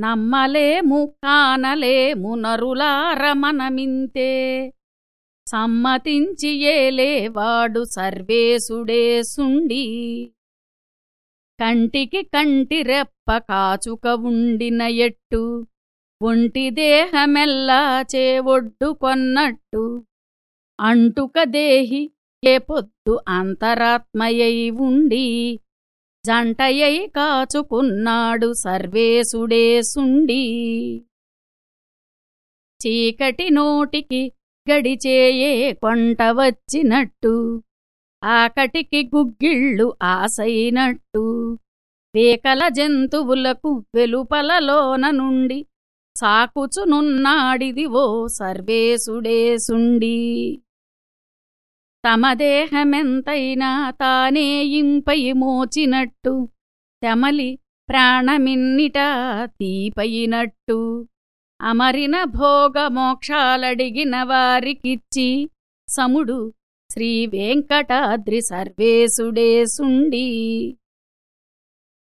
నమ్మలేము కానలేము నరులారమనమింతే సమ్మతించి ఏలేవాడు సర్వేశుడే సుండి. కంటికి కంటి రెప్ప కాచుక ఉండిన ఎట్టు. ఒంటి దేహమెల్లా చేవొడ్డు కొన్నట్టు. అంటుక దేహి ఏ పొద్దు అంతరాత్మయై ఉండి. జంటయై కాచుకున్నాడు సర్వేశుడే సుండి. చీకటి నోటికి గడిచేయే కొంట వచ్చినట్టు ఆకటికి గుగ్గిళ్ళు ఆసైనట్టు. వేకల జంతువులకు వెలుపలలోన నుండి సాకుచునున్నాడిదివో సర్వేశుడే సుండీ. తమ దేహమెంతైనా తానే ఇంపై మోచినట్టు. తెమలి ప్రాణమిన్నిట తీపయినట్టు అమరిన భోగమోక్షాలడిగిన వారికిచ్చి సముడు శ్రీవేంకటాద్రి సర్వేశుడేసుండీ